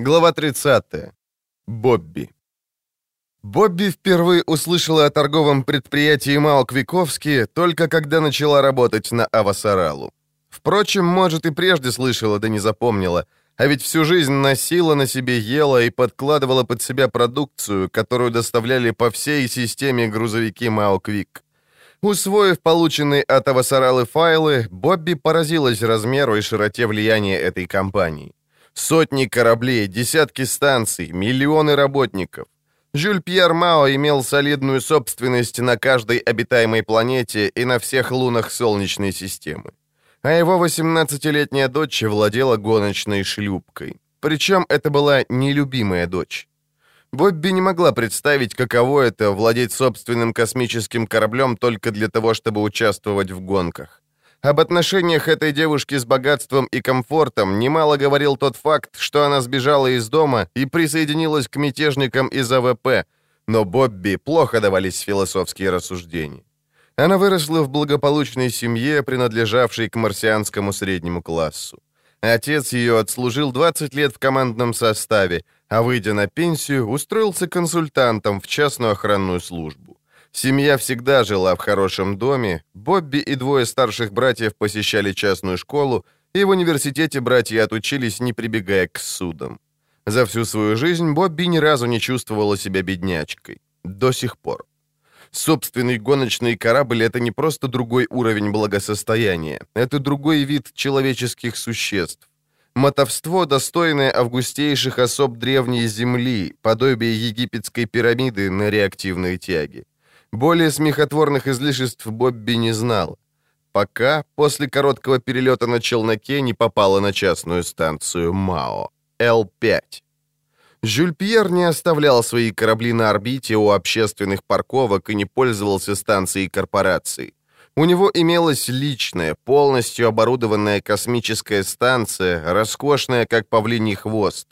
Глава 30. Бобби. Бобби впервые услышала о торговом предприятии Мао Квиковски только когда начала работать на Авасаралу. Впрочем, может, и прежде слышала, да не запомнила, а ведь всю жизнь носила на себе, ела и подкладывала под себя продукцию, которую доставляли по всей системе грузовики Мао Квик. Усвоив полученные от Авасаралы файлы, Бобби поразилась размеру и широте влияния этой компании. Сотни кораблей, десятки станций, миллионы работников. Жюль Пьер Мао имел солидную собственность на каждой обитаемой планете и на всех лунах Солнечной системы. А его 18-летняя дочь владела гоночной шлюпкой. Причем это была нелюбимая дочь. Бобби не могла представить, каково это — владеть собственным космическим кораблем только для того, чтобы участвовать в гонках. Об отношениях этой девушки с богатством и комфортом немало говорил тот факт, что она сбежала из дома и присоединилась к мятежникам из АВП, но Бобби плохо давались философские рассуждения. Она выросла в благополучной семье, принадлежавшей к марсианскому среднему классу. Отец ее отслужил 20 лет в командном составе, а выйдя на пенсию, устроился консультантом в частную охранную службу. Семья всегда жила в хорошем доме, Бобби и двое старших братьев посещали частную школу, и в университете братья отучились, не прибегая к судам. За всю свою жизнь Бобби ни разу не чувствовала себя беднячкой. До сих пор. Собственный гоночный корабль — это не просто другой уровень благосостояния, это другой вид человеческих существ. Мотовство, достойное августейших особ древней земли, подобие египетской пирамиды на реактивной тяге. Более смехотворных излишеств Бобби не знал. Пока после короткого перелета на челноке не попала на частную станцию МАО. Л-5. Жюль Пьер не оставлял свои корабли на орбите у общественных парковок и не пользовался станцией корпораций. У него имелась личная, полностью оборудованная космическая станция, роскошная, как павлиний хвост.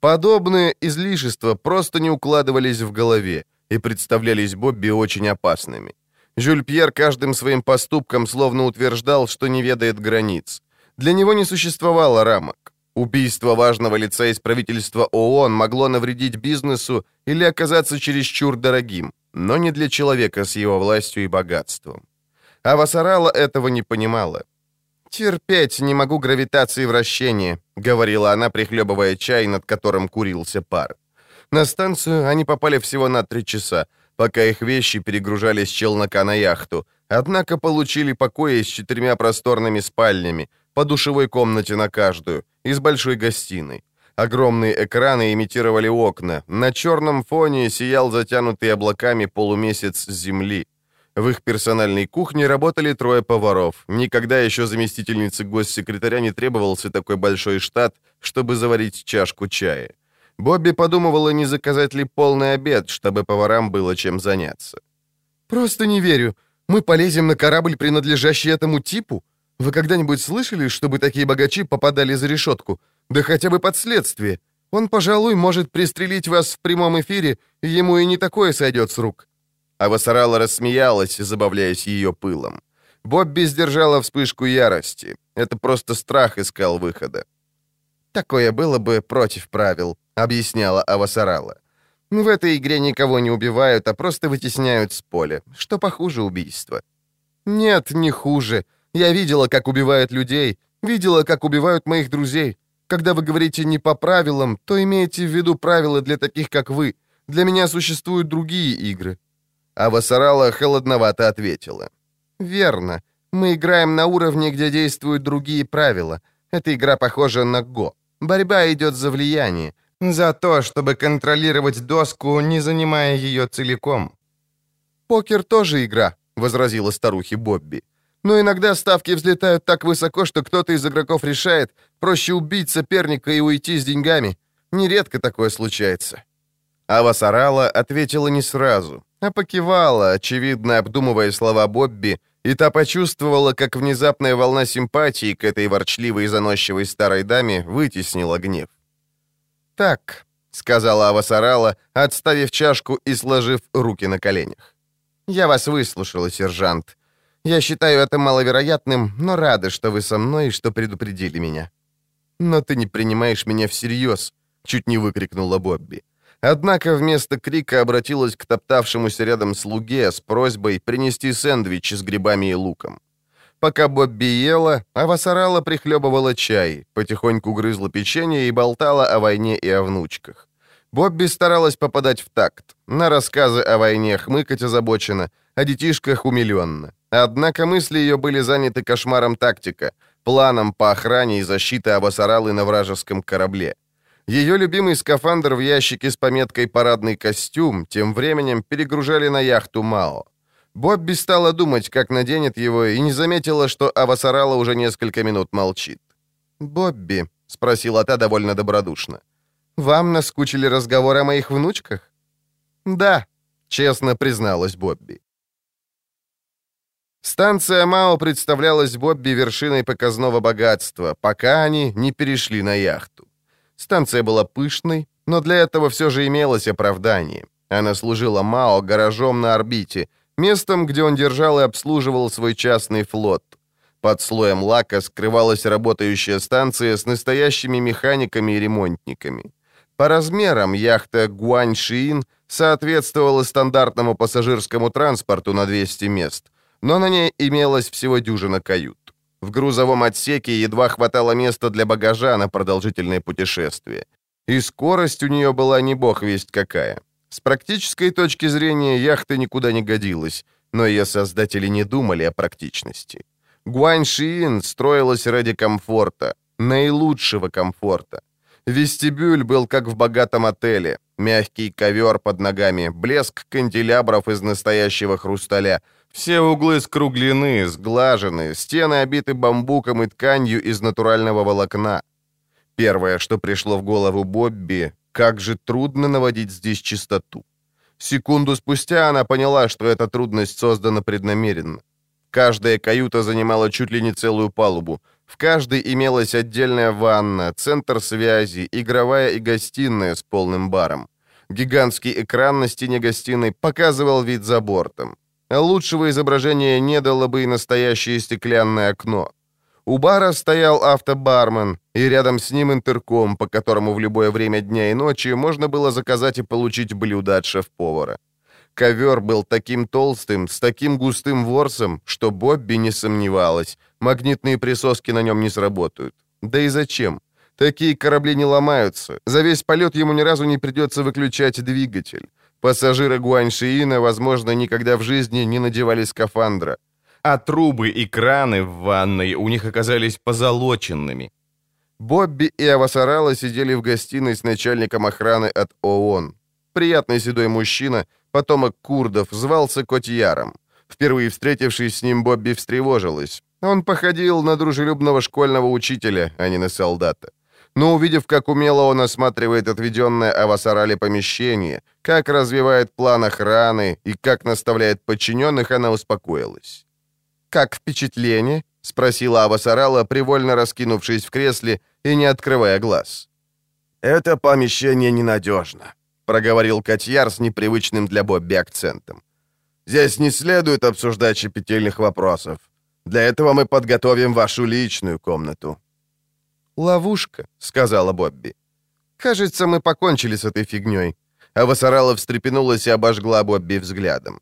Подобные излишества просто не укладывались в голове, и представлялись Бобби очень опасными. Жюль Пьер каждым своим поступком словно утверждал, что не ведает границ. Для него не существовало рамок. Убийство важного лица из правительства ООН могло навредить бизнесу или оказаться чересчур дорогим, но не для человека с его властью и богатством. А Вассарала этого не понимала. «Терпеть не могу гравитации вращения», — говорила она, прихлебывая чай, над которым курился пар. На станцию они попали всего на три часа, пока их вещи перегружали с челнока на яхту, однако получили покои с четырьмя просторными спальнями, по душевой комнате на каждую, и с большой гостиной. Огромные экраны имитировали окна, на черном фоне сиял затянутый облаками полумесяц земли. В их персональной кухне работали трое поваров. Никогда еще заместительнице госсекретаря не требовался такой большой штат, чтобы заварить чашку чая. Бобби подумывала, не заказать ли полный обед, чтобы поварам было чем заняться. «Просто не верю. Мы полезем на корабль, принадлежащий этому типу? Вы когда-нибудь слышали, чтобы такие богачи попадали за решетку? Да хотя бы под следствие. Он, пожалуй, может пристрелить вас в прямом эфире, и ему и не такое сойдет с рук». А Вассарала рассмеялась, забавляясь ее пылом. Бобби сдержала вспышку ярости. Это просто страх искал выхода. Такое было бы против правил объясняла Авасарала. В этой игре никого не убивают, а просто вытесняют с поля. Что похуже убийства? Нет, не хуже. Я видела, как убивают людей, видела, как убивают моих друзей. Когда вы говорите «не по правилам», то имеете в виду правила для таких, как вы. Для меня существуют другие игры». Авасарала холодновато ответила. «Верно. Мы играем на уровне, где действуют другие правила. Эта игра похожа на ГО. Борьба идет за влияние. За то, чтобы контролировать доску, не занимая ее целиком. «Покер тоже игра», — возразила старухи Бобби. «Но иногда ставки взлетают так высоко, что кто-то из игроков решает, проще убить соперника и уйти с деньгами. Нередко такое случается». Ава Сарала ответила не сразу, а покивала, очевидно обдумывая слова Бобби, и та почувствовала, как внезапная волна симпатии к этой ворчливой и заносчивой старой даме вытеснила гнев так», — сказала Авасарала, отставив чашку и сложив руки на коленях. «Я вас выслушала, сержант. Я считаю это маловероятным, но рада, что вы со мной и что предупредили меня. Но ты не принимаешь меня всерьез. — чуть не выкрикнула Бобби. Однако вместо крика обратилась к топтавшемуся рядом слуге с просьбой принести сэндвич с грибами и луком. Пока Бобби ела, Авасарала прихлебывала чай, потихоньку грызла печенье и болтала о войне и о внучках. Бобби старалась попадать в такт. На рассказы о войне хмыкать озабоченно, о детишках умиленно. Однако мысли ее были заняты кошмаром тактика, планом по охране и защите Авасаралы на вражеском корабле. Ее любимый скафандр в ящике с пометкой «Парадный костюм» тем временем перегружали на яхту Мао. Бобби стала думать, как наденет его, и не заметила, что Авасарала уже несколько минут молчит. «Бобби», — спросила та довольно добродушно, — «вам наскучили разговоры о моих внучках?» «Да», — честно призналась Бобби. Станция Мао представлялась Бобби вершиной показного богатства, пока они не перешли на яхту. Станция была пышной, но для этого все же имелось оправдание. Она служила Мао гаражом на орбите, местом, где он держал и обслуживал свой частный флот. Под слоем лака скрывалась работающая станция с настоящими механиками и ремонтниками. По размерам яхта Гуаньшиин соответствовала стандартному пассажирскому транспорту на 200 мест, но на ней имелось всего дюжина кают. В грузовом отсеке едва хватало места для багажа на продолжительное путешествие. И скорость у нее была не бог весть какая. С практической точки зрения яхта никуда не годилась, но ее создатели не думали о практичности. Гуаньшиин строилась ради комфорта, наилучшего комфорта. Вестибюль был как в богатом отеле. Мягкий ковер под ногами, блеск канделябров из настоящего хрусталя — все углы скруглены, сглажены, стены обиты бамбуком и тканью из натурального волокна. Первое, что пришло в голову Бобби, как же трудно наводить здесь чистоту. Секунду спустя она поняла, что эта трудность создана преднамеренно. Каждая каюта занимала чуть ли не целую палубу. В каждой имелась отдельная ванна, центр связи, игровая и гостиная с полным баром. Гигантский экран на стене гостиной показывал вид за бортом. Лучшего изображения не дало бы и настоящее стеклянное окно. У бара стоял автобармен, и рядом с ним интерком, по которому в любое время дня и ночи можно было заказать и получить блюдо от шеф-повара. Ковер был таким толстым, с таким густым ворсом, что Бобби не сомневалась, магнитные присоски на нем не сработают. Да и зачем? Такие корабли не ломаются. За весь полет ему ни разу не придется выключать двигатель. Пассажиры Гуаньшиина, возможно, никогда в жизни не надевали скафандра. А трубы и краны в ванной у них оказались позолоченными. Бобби и Авасарала сидели в гостиной с начальником охраны от ООН. Приятный седой мужчина, потомок курдов, звался Котьяром. Впервые встретившись с ним, Бобби встревожилась. Он походил на дружелюбного школьного учителя, а не на солдата но увидев, как умело он осматривает отведенное Авасарале помещение, как развивает план охраны и как наставляет подчиненных, она успокоилась. «Как впечатление?» — спросила Авасарала, привольно раскинувшись в кресле и не открывая глаз. «Это помещение ненадежно», — проговорил Котьяр с непривычным для Бобби акцентом. «Здесь не следует обсуждать щепетильных вопросов. Для этого мы подготовим вашу личную комнату». «Ловушка», — сказала Бобби. «Кажется, мы покончили с этой фигней». А Вассарала встрепенулась и обожгла Бобби взглядом.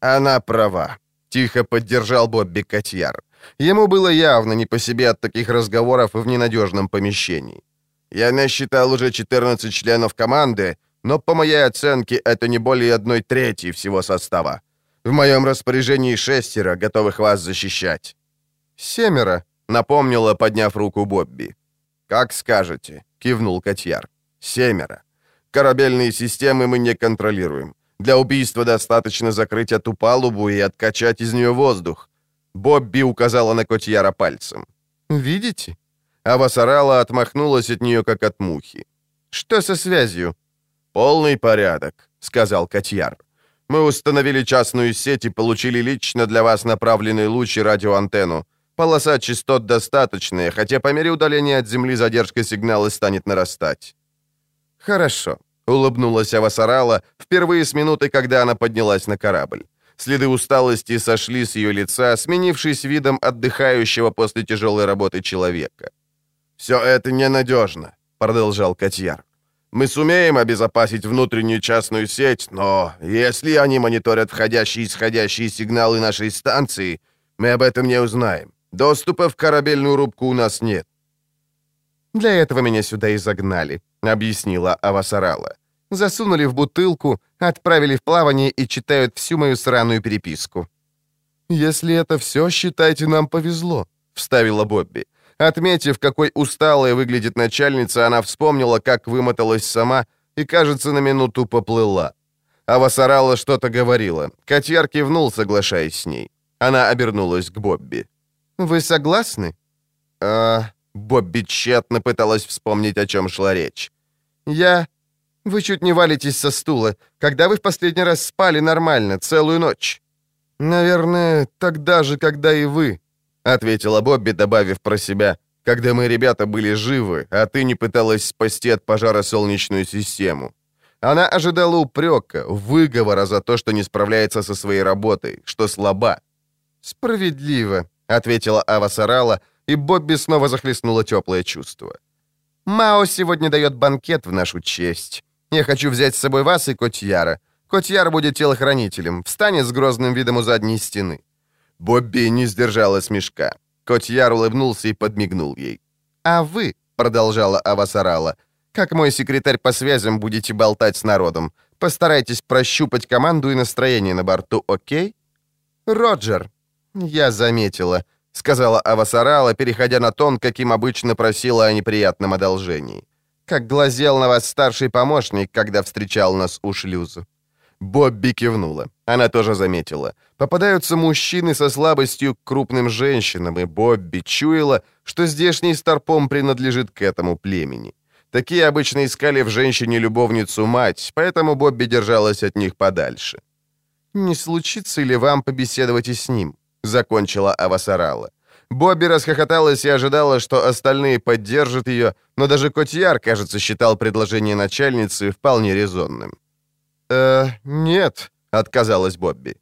«Она права», — тихо поддержал Бобби Котьяр. Ему было явно не по себе от таких разговоров в ненадежном помещении. «Я насчитал уже 14 членов команды, но, по моей оценке, это не более одной трети всего состава. В моем распоряжении шестеро, готовых вас защищать». «Семеро», Напомнила, подняв руку Бобби. «Как скажете», — кивнул Котьяр. «Семеро. Корабельные системы мы не контролируем. Для убийства достаточно закрыть эту палубу и откачать из нее воздух». Бобби указала на Котьяра пальцем. «Видите?» А Вассарала отмахнулась от нее, как от мухи. «Что со связью?» «Полный порядок», — сказал Котьяр. «Мы установили частную сеть и получили лично для вас направленный луч и радиоантенну. Полоса частот достаточная, хотя по мере удаления от Земли задержка сигнала станет нарастать. «Хорошо», — улыбнулась Авасарала впервые с минуты, когда она поднялась на корабль. Следы усталости сошли с ее лица, сменившись видом отдыхающего после тяжелой работы человека. «Все это ненадежно», — продолжал Котьяр. Мы сумеем обезопасить внутреннюю частную сеть, но если они мониторят входящие и исходящие сигналы нашей станции, мы об этом не узнаем. Доступа в корабельную рубку у нас нет». «Для этого меня сюда и загнали», — объяснила Авасарала. «Засунули в бутылку, отправили в плавание и читают всю мою сраную переписку». «Если это все, считайте, нам повезло», — вставила Бобби. Отметив, какой усталой выглядит начальница, она вспомнила, как вымоталась сама и, кажется, на минуту поплыла. Авасарала что-то говорила. Котьяр кивнул, соглашаясь с ней. Она обернулась к Бобби. «Вы согласны?» «А...» Бобби тщетно пыталась вспомнить, о чем шла речь. «Я... Вы чуть не валитесь со стула. Когда вы в последний раз спали нормально, целую ночь?» «Наверное, тогда же, когда и вы», ответила Бобби, добавив про себя, когда мы, ребята, были живы, а ты не пыталась спасти от пожара солнечную систему. Она ожидала упрека, выговора за то, что не справляется со своей работой, что слаба. «Справедливо», — ответила Ава Сарала, и Бобби снова захлестнуло теплое чувство. «Мао сегодня дает банкет в нашу честь. Я хочу взять с собой вас и Котьяра. Котьяр будет телохранителем, встанет с грозным видом у задней стены. Бобби не сдержала смешка. Котьяр улыбнулся и подмигнул ей. «А вы», — продолжала Авасарала, — «как мой секретарь по связям будете болтать с народом. Постарайтесь прощупать команду и настроение на борту, окей?» «Роджер». «Я заметила», — сказала Авасарала, переходя на тон, каким обычно просила о неприятном одолжении. «Как глазел на вас старший помощник, когда встречал нас у шлюза». Бобби кивнула. Она тоже заметила. Попадаются мужчины со слабостью к крупным женщинам, и Бобби чуяла, что здешний старпом принадлежит к этому племени. Такие обычно искали в женщине любовницу-мать, поэтому Бобби держалась от них подальше. «Не случится ли вам побеседовать и с ним?» — закончила Авасарала. Бобби расхохоталась и ожидала, что остальные поддержат ее, но даже Котьяр, кажется, считал предложение начальницы вполне резонным. «Э, нет», — отказалась Бобби.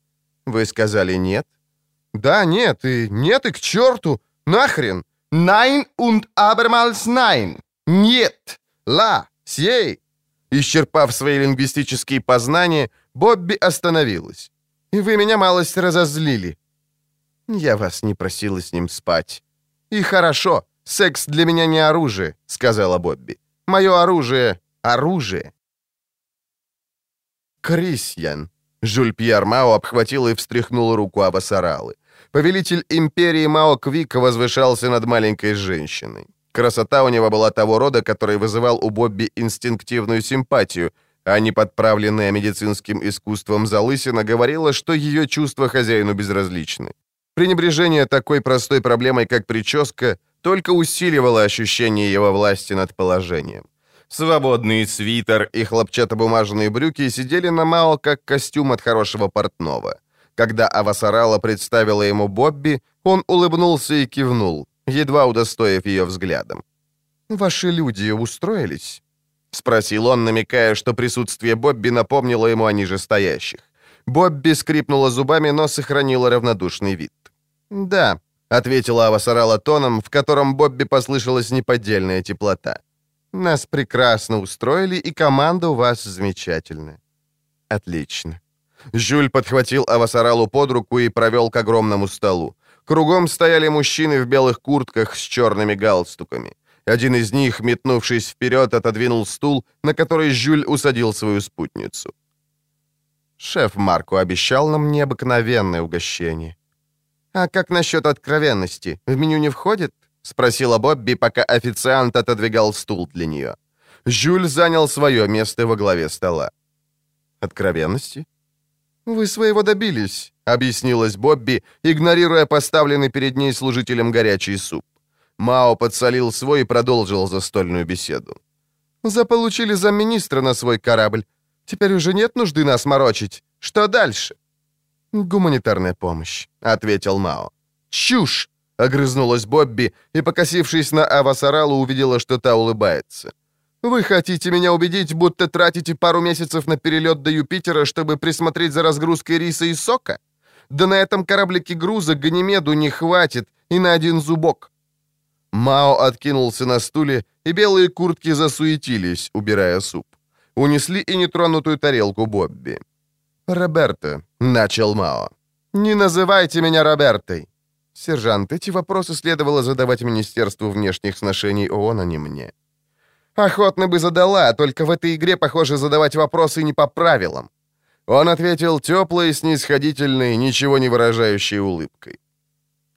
«Вы сказали нет?» «Да, нет, и нет, и к черту! Нахрен! Найн und abermals nein! Нет! Ла! Сей!» Исчерпав свои лингвистические познания, Бобби остановилась. «И вы меня малость разозлили». «Я вас не просила с ним спать». «И хорошо, секс для меня не оружие», — сказала Бобби. «Мое оружие — оружие». Крисьян. Жюль-Пьер Мао обхватил и встряхнул руку Абасаралы. Повелитель империи Мао Квик возвышался над маленькой женщиной. Красота у него была того рода, который вызывал у Бобби инстинктивную симпатию, а не подправленная медицинским искусством залысина говорила, что ее чувства хозяину безразличны. Пренебрежение такой простой проблемой, как прическа, только усиливало ощущение его власти над положением. Свободный свитер и хлопчатобумажные брюки сидели на Мао как костюм от хорошего портного. Когда Авасарала представила ему Бобби, он улыбнулся и кивнул, едва удостоив ее взглядом. «Ваши люди устроились?» — спросил он, намекая, что присутствие Бобби напомнило ему о нижестоящих. Бобби скрипнула зубами, но сохранила равнодушный вид. «Да», — ответила Авасарала тоном, в котором Бобби послышалась неподдельная теплота. Нас прекрасно устроили, и команда у вас замечательная». «Отлично». Жюль подхватил Авасаралу под руку и провел к огромному столу. Кругом стояли мужчины в белых куртках с черными галстуками. Один из них, метнувшись вперед, отодвинул стул, на который Жюль усадил свою спутницу. «Шеф Марко обещал нам необыкновенное угощение». «А как насчет откровенности? В меню не входит?» — спросила Бобби, пока официант отодвигал стул для нее. Жюль занял свое место во главе стола. «Откровенности?» «Вы своего добились», — объяснилась Бобби, игнорируя поставленный перед ней служителем горячий суп. Мао подсолил свой и продолжил застольную беседу. «Заполучили замминистра на свой корабль. Теперь уже нет нужды нас морочить. Что дальше?» «Гуманитарная помощь», — ответил Мао. «Чушь! — огрызнулась Бобби и, покосившись на Авасаралу, увидела, что та улыбается. «Вы хотите меня убедить, будто тратите пару месяцев на перелет до Юпитера, чтобы присмотреть за разгрузкой риса и сока? Да на этом кораблике груза Ганимеду не хватит и на один зубок». Мао откинулся на стуле, и белые куртки засуетились, убирая суп. Унесли и нетронутую тарелку Бобби. «Роберто», — начал Мао. «Не называйте меня Робертой!» «Сержант, эти вопросы следовало задавать Министерству внешних сношений ООН, а не мне». «Охотно бы задала, только в этой игре, похоже, задавать вопросы не по правилам». Он ответил теплой, снисходительной, ничего не выражающей улыбкой.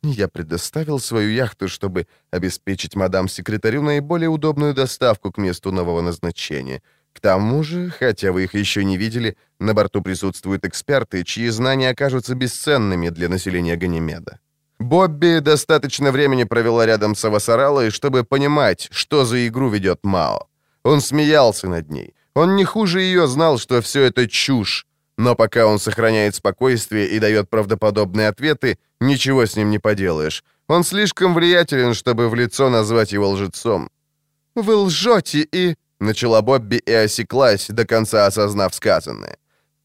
Я предоставил свою яхту, чтобы обеспечить мадам-секретарю наиболее удобную доставку к месту нового назначения. К тому же, хотя вы их еще не видели, на борту присутствуют эксперты, чьи знания окажутся бесценными для населения Ганимеда. Бобби достаточно времени провела рядом с Авасаралой, чтобы понимать, что за игру ведет Мао. Он смеялся над ней. Он не хуже ее знал, что все это чушь. Но пока он сохраняет спокойствие и дает правдоподобные ответы, ничего с ним не поделаешь. Он слишком влиятелен, чтобы в лицо назвать его лжецом. «Вы лжете и...» — начала Бобби и осеклась, до конца осознав сказанное.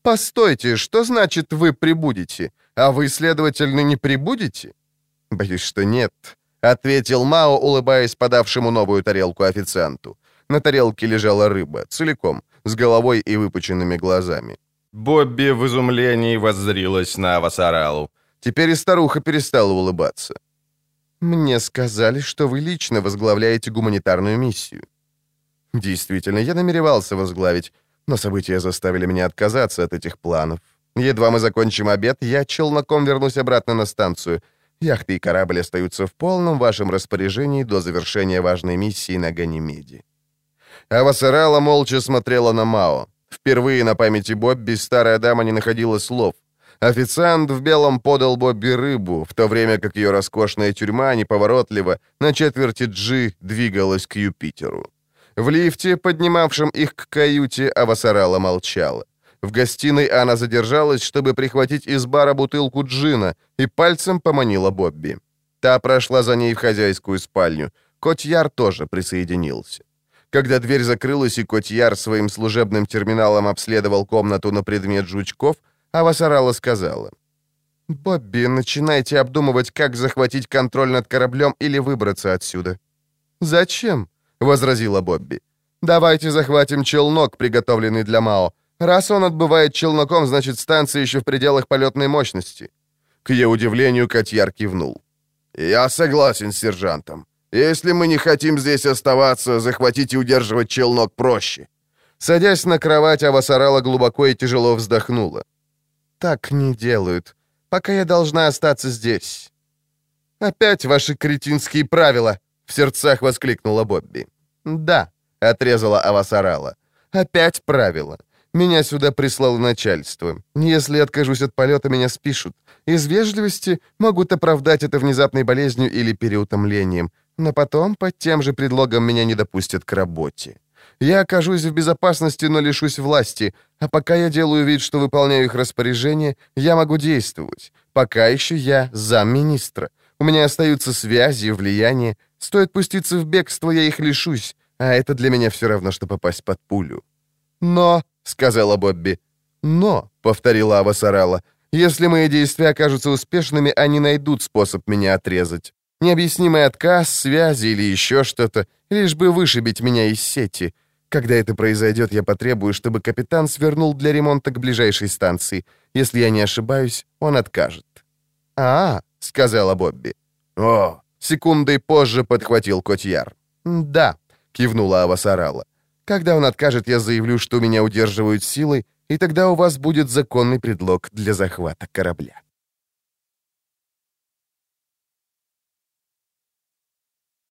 «Постойте, что значит «вы прибудете», а вы, следовательно, не прибудете?» «Боюсь, что нет», — ответил Мао, улыбаясь подавшему новую тарелку официанту. На тарелке лежала рыба, целиком, с головой и выпученными глазами. Бобби в изумлении воззрилась на Авасаралу. Теперь и старуха перестала улыбаться. «Мне сказали, что вы лично возглавляете гуманитарную миссию». Действительно, я намеревался возглавить, но события заставили меня отказаться от этих планов. Едва мы закончим обед, я челноком вернусь обратно на станцию. Яхты и корабль остаются в полном вашем распоряжении до завершения важной миссии на Ганимеде. Авасарала молча смотрела на Мао. Впервые на памяти Бобби старая дама не находила слов. Официант в белом подал Бобби рыбу, в то время как ее роскошная тюрьма неповоротливо на четверти джи двигалась к Юпитеру. В лифте, поднимавшем их к каюте, Авасарала молчала. В гостиной она задержалась, чтобы прихватить из бара бутылку джина, и пальцем поманила Бобби. Та прошла за ней в хозяйскую спальню. Котьяр тоже присоединился. Когда дверь закрылась и Котьяр своим служебным терминалом обследовал комнату на предмет жучков, Авасарала сказала. «Бобби, начинайте обдумывать, как захватить контроль над кораблем или выбраться отсюда». «Зачем?» — возразила Бобби. «Давайте захватим челнок, приготовленный для Мао. Раз он отбывает челноком, значит, станция еще в пределах полетной мощности». К ее удивлению, Котьяр кивнул. «Я согласен с сержантом. Если мы не хотим здесь оставаться, захватить и удерживать челнок проще». Садясь на кровать, Авасарала глубоко и тяжело вздохнула. «Так не делают. Пока я должна остаться здесь». «Опять ваши кретинские правила!» — в сердцах воскликнула Бобби. «Да», — отрезала Авасарала. «Опять правила. Меня сюда прислало начальство. Если откажусь от полета, меня спишут. Из вежливости могут оправдать это внезапной болезнью или переутомлением но потом под тем же предлогом меня не допустят к работе. Я окажусь в безопасности, но лишусь власти, а пока я делаю вид, что выполняю их распоряжение, я могу действовать. Пока еще я замминистра. У меня остаются связи влияние. Стоит пуститься в бегство, я их лишусь, а это для меня все равно, что попасть под пулю. «Но», — сказала Бобби. «Но», — повторила Авасарала, — «если мои действия окажутся успешными, они найдут способ меня отрезать. Необъяснимый отказ, связи или еще что-то, лишь бы вышибить меня из сети. Когда это произойдет, я потребую, чтобы капитан свернул для ремонта к ближайшей станции. Если я не ошибаюсь, он откажет». «А, — сказала Бобби. «О!» — секундой позже подхватил Котьяр. «Да», — кивнула Авасарала. «Когда он откажет, я заявлю, что меня удерживают силой, и тогда у вас будет законный предлог для захвата корабля».